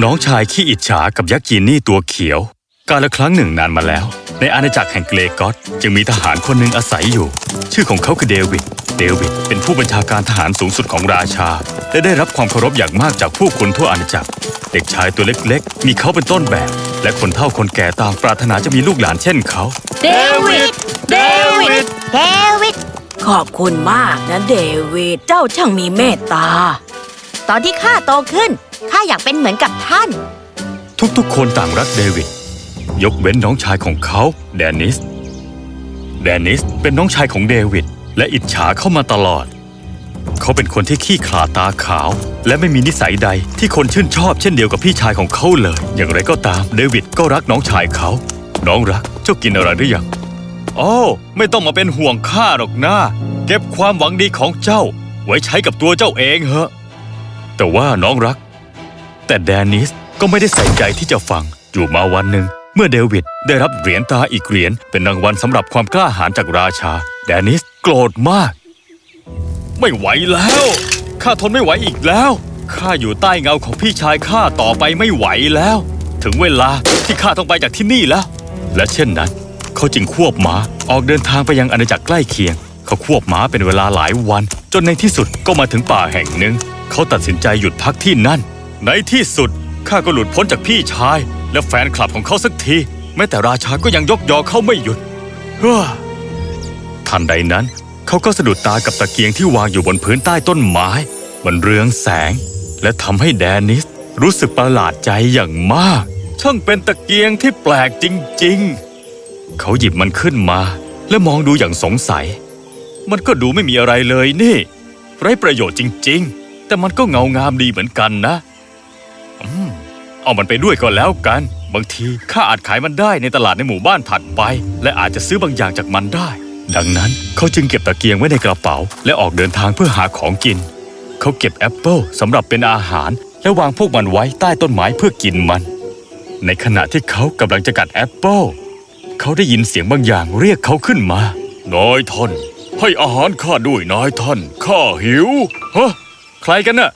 น้องชายขี้อิจฉากับยักษ์จีนี่ตัวเขียว กาลครั้งหนึ่งนานมาแล้ว ในอาณาจักรแห่งเกรกอสจึงมีทหารคนหนึ่งอาศัยอยู่ ชื่อของเขาคือเดวิด เดวิดเป็นผู้บัญชาการทหารสูงสุดของราชา และได้รับความเคารพอย่างมากจากผู้คนทั่วอาณาจักร เด็กชายตัวเล็กๆ มีเขาเป็นต้นแบบ และคนเฒ่าคนแก่ต่างปรารถนาจะมีลูกหลานเช่นเขา เดวิด เดวิด เดวิด ขอบคุณมากนะเดวิด เจ้าช่างมีเมตตา ตอนที่ข้าโตขึ้น ข้าอยากเป็นเหมือนกับท่าน ทุกๆ คนต่างรักเดวิด ยกเว้นน้องชายของเขาแดนิส แดนิสเป็นน้องชายของเดวิด และอิจฉาเข้ามาตลอด เขาเป็นคนที่ขี้ขลาดตาขาว และไม่มีนิสัยใดที่คนชื่นชอบเช่นเดียวกับพี่ชายของเขาเลย อย่างไรก็ตามเดวิดก็รักน้องชายเขา น้องรักเจ้ากินอะไรหรือยังโอ้ไม่ต้องมาเป็นห่วงข้าหรอกนะเก็บความหวังดีของเจ้า ไว้ใช้กับตัวเจ้าเองเหอะแต่ว่าน้องรัก แต่แดนิสก็ไม่ได้ใส่ใจที่จะฟังอยู่มาวันหนึ่ง เมื่อเดวิดได้รับเหรียญตาอีกเหรียญเป็นรางวัลสำหรับความกล้าหาญจากราชา แดนิสโกรธมาก ไม่ไหวแล้วข้าทนไม่ไหวอีกแล้วข้าอยู่ใต้เงาของพี่ชายข้าต่อไปไม่ไหวแล้ว ถึงเวลาที่ข้าต้องไปจากที่นี่แล้ว และเช่นนั้น เขาจึงควบม้าออกเดินทางไปยังอาณาจักรใกล้เคียง เขาควบม้าเป็นเวลาหลายวัน จนในที่สุดก็มาถึงป่าแห่งหนึ่ง เขาตัดสินใจหยุดพักที่นั่น ในที่สุดข้าก็หลุดพ้นจากพี่ชาย และแฟนคลับของเขาสักที แม้แต่ราชาก็ยังยกยอเขาไม่หยุดเฮ้อทันใดนั้น เขาก็สะดุดตากับตะเกียงที่วางอยู่บนพื้นใต้ต้นไม้ มันเรืองแสง และทำให้แดนิสรู้สึกประหลาดใจอย่างมาก ช่างเป็นตะเกียงที่แปลกจริง ๆ เขาหยิบมันขึ้นมา และมองดูอย่างสงสัย มันก็ดูไม่มีอะไรเลยนี่ ไร้ประโยชน์จริง ๆ แต่มันก็เงางามดีเหมือนกันนะ เอามันไปด้วยก็แล้วกัน บางทีข้าอาจขายมันได้ในตลาดในหมู่บ้านถัดไป และอาจจะซื้อบางอย่างจากมันได้ ดังนั้นเขาจึงเก็บตะเกียงไว้ในกระเป๋า และออกเดินทางเพื่อหาของกิน เขาเก็บแอปเปิลสำหรับเป็นอาหาร และวางพวกมันไว้ใต้ต้นไม้เพื่อกินมัน ในขณะที่เขากำลังจะกัดแอปเปิลเขาได้ยินเสียงบางอย่างเรียกเขาขึ้นมานายท่านให้อาหารข้าด้วยนายท่าน ข้าหิวฮะใครกันน่ะ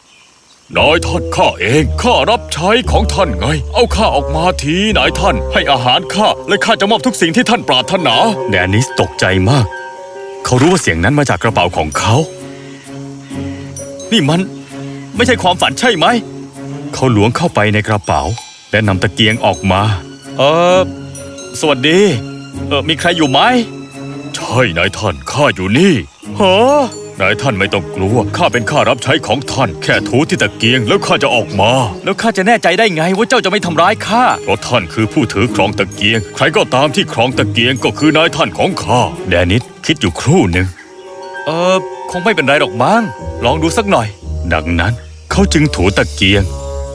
นายท่านข้าเองข้ารับใช้ของท่านไง เอาข้าออกมาทีนายท่าน ให้อาหารข้าและข้าจะมอบทุกสิ่งที่ท่านปรารถนาแดนิสตกใจมาก เขารู้ว่าเสียงนั้นมาจากกระเป๋าของเขา นี่มัน ไม่ใช่ความฝันใช่ไหม เขาล้วงเข้าไปในกระเป๋า และนำตะเกียงออกมา เออสวัสดี เออมีใครอยู่ไหม ใช่นายท่านข้าอยู่นี่ฮะ นายท่านไม่ต้องกลัว ข้าเป็นข้ารับใช้ของท่าน แค่ถูที่ตะเกียงแล้วข้าจะออกมา แล้วข้าจะแน่ใจได้ไงว่าเจ้าจะไม่ทำร้ายข้า เพราะท่านคือผู้ถือครองตะเกียง ใครก็ตามที่ครองตะเกียงก็คือนายท่านของข้า แดนิสคิดอยู่ครู่หนึ่ง เออคงไม่เป็นไรหรอกมั้ง ลองดูสักหน่อย ดังนั้นเขาจึงถูตะเกียง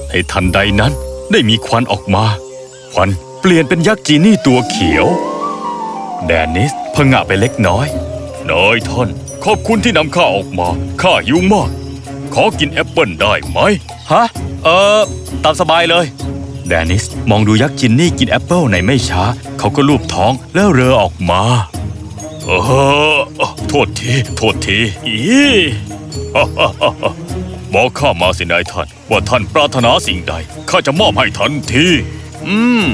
ในทันใดนั้นได้มีควันออกมา ควันเปลี่ยนเป็นยักษ์จีนี่ตัวเขียว แดนิสผงะไปเล็กน้อยนายท่าน ขอบคุณที่นำข้าออกมา ข้าหิวมาก ขอกินแอปเปิลได้ไหม ฮะ เออ ตามสบายเลย แดนิสมองดูยักษ์จีนี่กินแอปเปิลในไม่ช้า เขาก็ลูบท้องแล้วเรือออกมา เออ โทษที โทษที อีบอกข้ามาสินายท่าน ว่าท่านปรารถนาสิ่งใด ข้าจะมอบให้ทันที อืม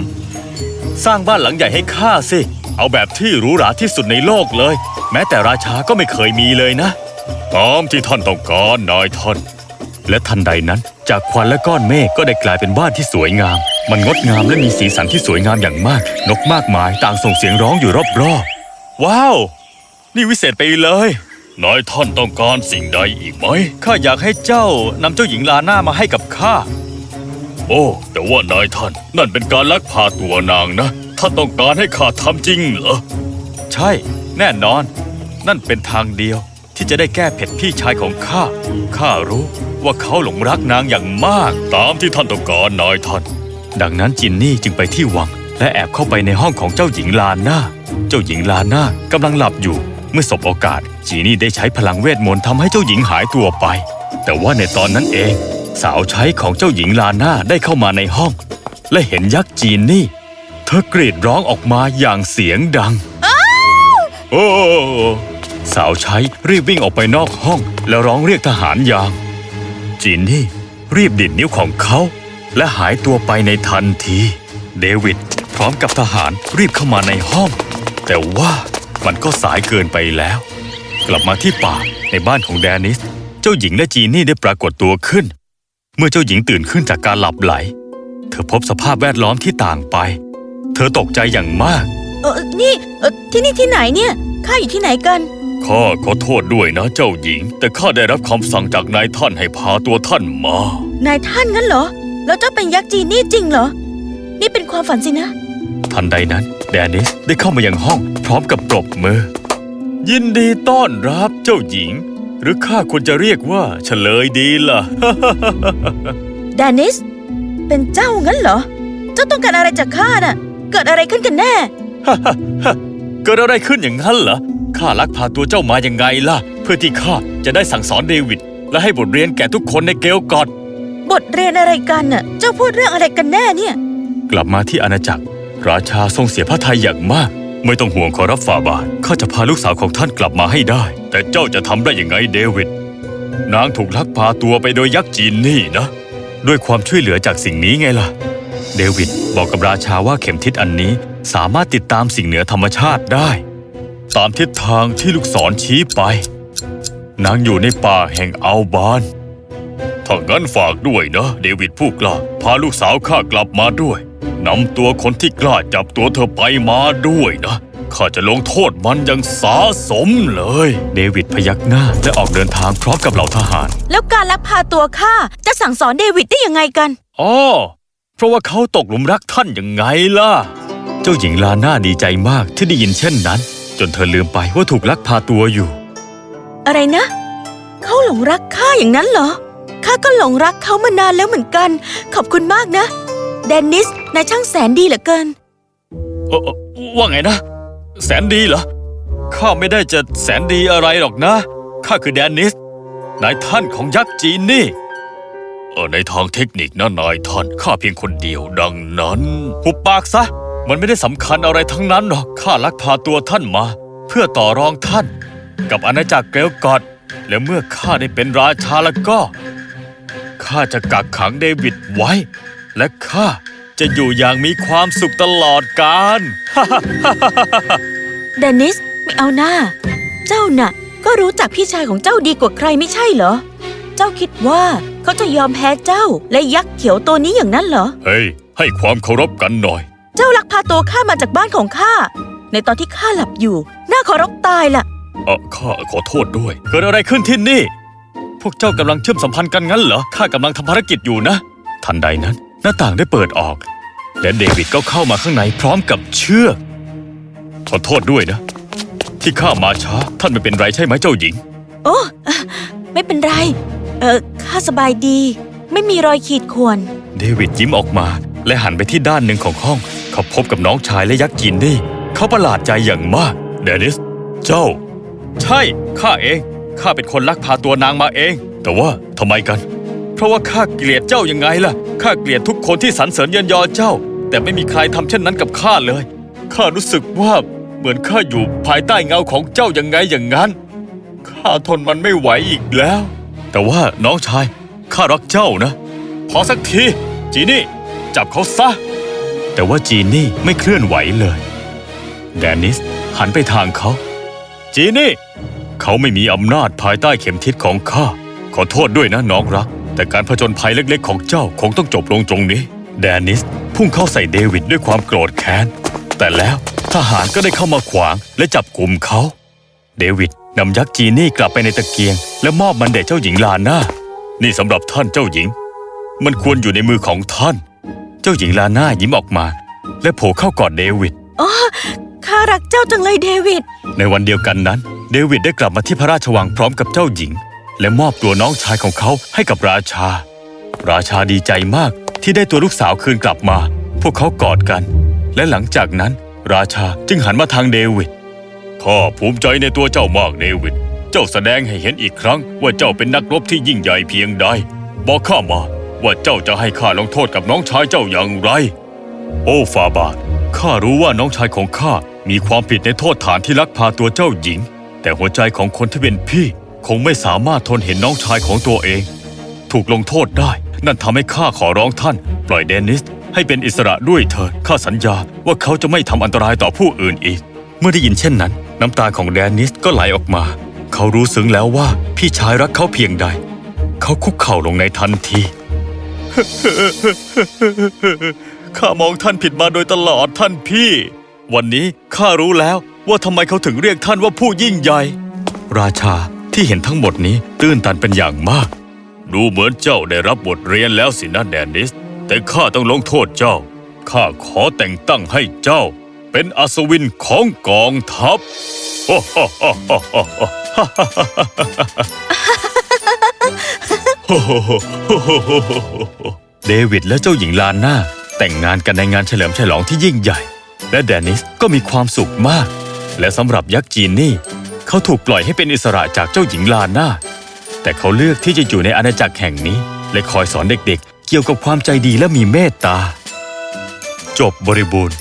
สร้างบ้านหลังใหญ่ให้ข้าสิ เอาแบบที่หรูหราที่สุดในโลกเลย แม้แต่ราชาก็ไม่เคยมีเลยนะ ตามที่ท่านต้องการนายท่าน และทันใดนั้น จากควันและก้อนเมฆก็ได้กลายเป็นบ้านที่สวยงาม มันงดงามและมีสีสันที่สวยงามอย่างมาก นกมากมายต่างส่งเสียงร้องอยู่รอบๆ ว้าว นี่วิเศษไปเลยนายท่านต้องการสิ่งใดอีกไหม ข้าอยากให้เจ้านำเจ้าหญิงลาน่ามาให้กับข้า โอ้ แต่ว่านายท่านนั่นเป็นการลักพาตัวนางนะท่านต้องการให้ข้าทำจริงเหรอ ใช่ แน่นอน นั่นเป็นทางเดียวที่จะได้แก้เผ็ดพี่ชายของข้า ข้ารู้ว่าเขาหลงรักนางอย่างมากตามที่ท่านต้องการนายท่าน ดังนั้นจินนี่จึงไปที่วัง และแอบเข้าไปในห้องของเจ้าหญิงลาน่า เจ้าหญิงลาน่ากำลังหลับอยู่ เมื่อสบโอกาสจีนี่ได้ใช้พลังเวทมนต์ทำให้เจ้าหญิงหายตัวไป แต่ว่าในตอนนั้นเอง สาวใช้ของเจ้าหญิงลาน่าได้เข้ามาในห้อง และเห็นยักษ์จีนนี่ เธอกรีดร้องออกมาอย่างเสียงดัง โอ้สาวใช้รีบวิ่งออกไปนอกห้อง แล้วร้องเรียกทหารยามจีนนี่รีบดิดนิ้วของเขา และหายตัวไปในทันที เดวิดพร้อมกับทหารรีบเข้ามาในห้อง แต่ว่ามันก็สายเกินไปแล้ว กลับมาที่ป่าในบ้านของแดนิส เจ้าหญิงและจีนี่ได้ปรากฏตัวขึ้น เมื่อเจ้าหญิงตื่นขึ้นจากการหลับไหล เธอพบสภาพแวดล้อมที่ต่างไป เธอตกใจอย่างมาก เออนี่เออที่นี่ที่ไหนเนี่ย ข้าอยู่ที่ไหนกัน ข้าขอโทษด้วยนะเจ้าหญิง แต่ข้าได้รับคำสั่งจากนายท่านให้พาตัวท่านมา นายท่านงั้นเหรอ แล้วเจ้าเป็นยักษ์จีนี่จริงเหรอ นี่เป็นความฝันสินะ ทันใดนั้น แดนิสได้เข้ามายังห้อง พร้อมกับปรบมือ ยินดีต้อนรับเจ้าหญิง หรือข้าควรจะเรียกว่าเฉลยดีล่ะ แดนิส เป็นเจ้างั้นเหรอ เจ้าต้องการอะไรจากข้าน่ะ เกิดอะไรขึ้นกันแน่ เกิดอะไรขึ้นอย่างนั้นเหรอข้าลักพาตัวเจ้ามายังไงล่ะ เพื่อที่ข้าจะได้สั่งสอนเดวิดและให้บทเรียนแก่ทุกคนในเกลกอดบทเรียนอะไรกันน่ะ เจ้าพูดเรื่องอะไรกันแน่เนี่ย กลับมาที่อาณาจักร ราชาทรงเสียพระทัยอย่างมาก ไม่ต้องห่วงขอรับฝ่าบาทข้าจะพาลูกสาวของท่านกลับมาให้ได้ แต่เจ้าจะทำได้ยังไงเดวิดนางถูกลักพาตัวไปโดยยักษ์จีนนี่นะ ด้วยความช่วยเหลือจากสิ่งนี้ไงล่ะ เดวิดบอกกับราชาว่าเข็มทิศอันนี้ สามารถติดตามสิ่งเหนือธรรมชาติได้ ตามทิศทางที่ลูกศรชี้ไป นางอยู่ในป่าแห่งอัลบานถ้างั้นฝากด้วยนะเดวิดผู้กล้าพาลูกสาวข้ากลับมาด้วยนำตัวคนที่กล้าจับตัวเธอไปมาด้วยนะข้าจะลงโทษมันอย่างสาสมเลย เดวิดพยักหน้าและออกเดินทางพร้อมกับเหล่าทหาร แล้วการลักพาตัวข้าจะสั่งสอนเดวิดได้ยังไงกันอ๋อเพราะว่าเขาตกหลุมรักท่านยังไงล่ะเจ้าหญิงลาน่าดีใจมากที่ได้ยินเช่นนั้น จนเธอลืมไปว่าถูกลักพาตัวอยู่ อะไรนะ เขาหลงรักข้าอย่างนั้นเหรอข้าก็หลงรักเขามานานแล้วเหมือนกัน ขอบคุณมากนะเดนนิสนายช่างแสนดีเหลือเกินเออเอ่อว่าไงนะ แสนดีเหรอข้าไม่ได้จะแสนดีอะไรหรอกนะข้าคือแดนนิสนายท่านของยักษ์จีนนี่เออในทางเทคนิคนะนายท่านข้าเพียงคนเดียวดังนั้น หุบปากซะ มันไม่ได้สำคัญอะไรทั้งนั้นหรอกข้าลักพาตัวท่านมา เพื่อต่อรองท่าน กับอาณาจักรเกลกอดและเมื่อข้าได้เป็นราชาแล้วก็ข้าจะกักขังเดวิดไว้ และข้าจะอยู่อย่างมีความสุขตลอดกาลเดนนิสไม่เอาหน้า เจ้าน่ะ ก็รู้จักพี่ชายของเจ้าดีกว่าใครไม่ใช่เหรอ เจ้าคิดว่าเขาจะยอมแพ้เจ้าและยักษ์เขียวตัวนี้อย่างนั้นเหรอ เฮ้ย ให้ความเคารพกันหน่อย เจ้าลักพาตัวข้ามาจากบ้านของข้า ในตอนที่ข้าหลับอยู่น่าเคารพตายล่ะ เออข้าขอโทษด้วย เกิดอะไรขึ้นที่นี่ พวกเจ้ากำลังเชื่อมสัมพันธ์กันงั้นเหรอ ข้ากำลังทำภารกิจอยู่นะ ทันใดนั้น หน้าต่างได้เปิดออก และเดวิดก็เข้ามาข้างในพร้อมกับเชือกขอโทษด้วยนะ ที่ข้ามาช้า ท่านไม่เป็นไรใช่ไหมเจ้าหญิง โอ้อะไม่เป็นไร เออข้าสบายดี ไม่มีรอยขีดข่วน เดวิดยิ้มออกมา และหันไปที่ด้านหนึ่งของห้อง เขาพบกับน้องชายและยักษ์จีนนี่ เขาประหลาดใจอย่างมาก เดนิส เจ้า ใช่ ข้าเอง ข้าเป็นคนลักพาตัวนางมาเอง แต่ว่าทำไมกัน เพราะว่าข้าเกลียดเจ้ายังไงล่ะ ข้าเกลียดทุกคนที่สรรเสริญเยินยอเจ้า แต่ไม่มีใครทำเช่นนั้นกับข้าเลย ข้ารู้สึกว่าเหมือนข้าอยู่ภายใต้เงาของเจ้ายังไงอย่างนั้น ข้าทนมันไม่ไหวอีกแล้ว แต่ว่าน้องชาย ข้ารักเจ้านะ พอสักที จีนี่ จับเขาซะ แต่ว่าจีนี่ไม่เคลื่อนไหวเลย แดนิสหันไปทางเขา จีนี่ เขาไม่มีอำนาจภายใต้เข็มทิศของข้า ขอโทษด้วยนะน้องรัก แต่การผจญภัยเล็กๆ ของเจ้าคงต้องจบลงตรงนี้ แดนิสพุ่งเข้าใส่เดวิดด้วยความโกรธแค้น แต่แล้วทหารก็ได้เข้ามาขวางและจับกลุ่มเขา เดวิดนำยักษ์จีนี่กลับไปในตะเกียง และมอบมันแด่เจ้าหญิงลาน่า นี่สำหรับท่านเจ้าหญิง มันควรอยู่ในมือของท่าน จ้าหญิงลาน่ายิ้มออกมา และโผล่เข้ากอดเดวิดอ๋อข้ารักเจ้าจังเลยเดวิด ในวันเดียวกันนั้น เดวิดได้กลับมาที่พระราชวังพร้อมกับเจ้าหญิง และมอบตัวน้องชายของเขาให้กับราชา ราชาดีใจมากที่ได้ตัวลูกสาวคืนกลับมา พวกเขากอดกัน และหลังจากนั้น ราชาจึงหันมาทางเดวิดข้าภูมิใจในตัวเจ้ามากเดวิด เจ้าแสดงให้เห็นอีกครั้งว่าเจ้าเป็นนักรบที่ยิ่งใหญ่เพียงใด บอกข้ามา ว่าเจ้าจะให้ข้าลงโทษกับน้องชายเจ้าอย่างไร โอ้ฟาบาทข้ารู้ว่าน้องชายของข้ามีความผิดในโทษฐานที่ลักพาตัวเจ้าหญิง แต่หัวใจของคนที่เป็นพี่คงไม่สามารถทนเห็นน้องชายของตัวเอง ถูกลงโทษได้ นั่นทำให้ข้าขอร้องท่าน ปล่อยเดนิส ให้เป็นอิสระด้วยเถิดข้าสัญญาว่าเขาจะไม่ทำอันตรายต่อผู้อื่นอีก เมื่อได้ยินเช่นนั้น น้ำตาของแดนิสก็ไหลออกมา เขารู้ซึ้งแล้วว่าพี่ชายรักเขาเพียงใด เขาคุกเข่าลงในทันที ข้ามองท่านผิดมาโดยตลอดท่านพี่ วันนี้ข้ารู้แล้วว่าทำไมเขาถึงเรียกท่านว่าผู้ยิ่งใหญ่ ราชาที่เห็นทั้งหมดนี้ตื้นตันเป็นอย่างมาก ดูเหมือนเจ้าได้รับบทเรียนแล้วสินะแดนนิส แต่ข้าต้องลงโทษเจ้า ข้าขอแต่งตั้งให้เจ้า เป็นอัศวินของกองทัพ เดวิดและเจ้าหญิงลาน่าแต่งงานกันในงานเฉลิมฉลองที่ยิ่งใหญ่ และแดนิสก็มีความสุขมาก และสำหรับยักษ์จีนนี่ เขาถูกปล่อยให้เป็นอิสระจากเจ้าหญิงลาน่าแต่เขาเลือกที่จะอยู่ในอาณาจักรแห่งนี้ และคอยสอนเด็กๆ เกี่ยวกับความใจดีและมีเมตตา จบบริบูรณ์